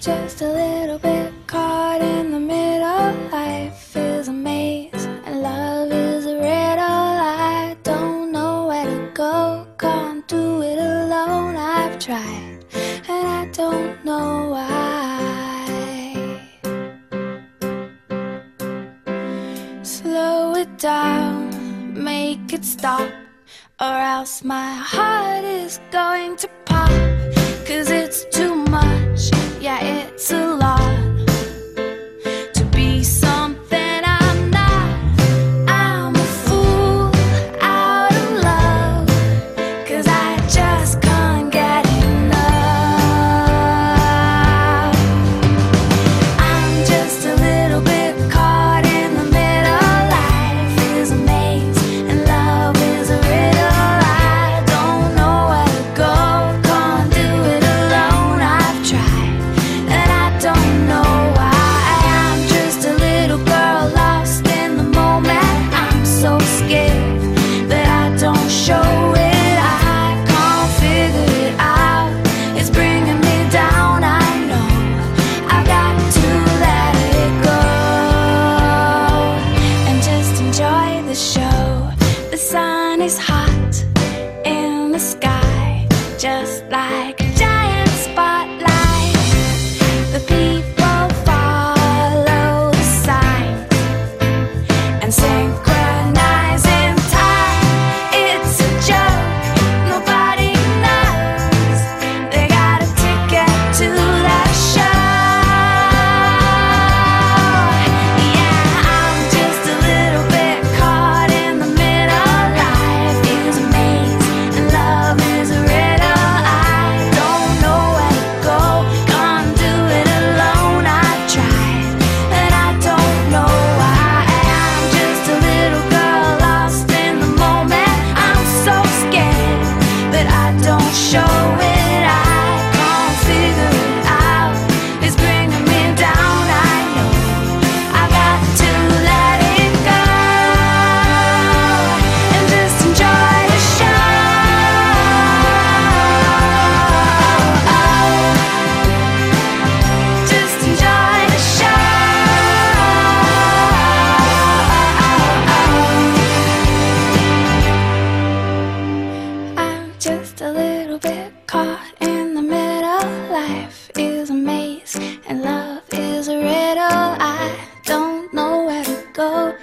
just a little bit caught in the middle. Life is a maze and love is a riddle. I don't know where to go, can't do it alone. I've tried and I don't know why. Slow it down, make it stop, or else my heart is going to just like a show. just a little bit caught in the middle. Life is a maze and love is a riddle. I don't know where to go.